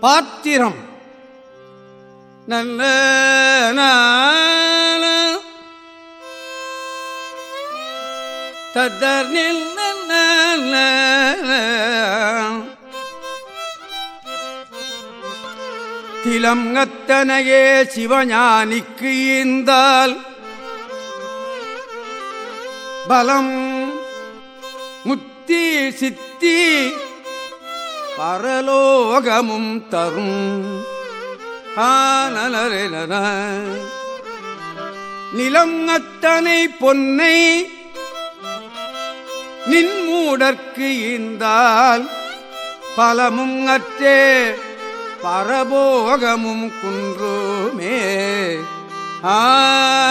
பாத்திரம். நல்ல தத்தர் திலம் அத்தனையே சிவஞானிக்கு ஈந்தால் பலம் முத்தி சித்தி பரலோகமும் தரும். ஆனலரென நிலம் அத்தனை பொன்னை நின்மூடற்கு ஈந்தால் பலமும் அற்றே பரபோகமும் குன்றுமே. ஆதரே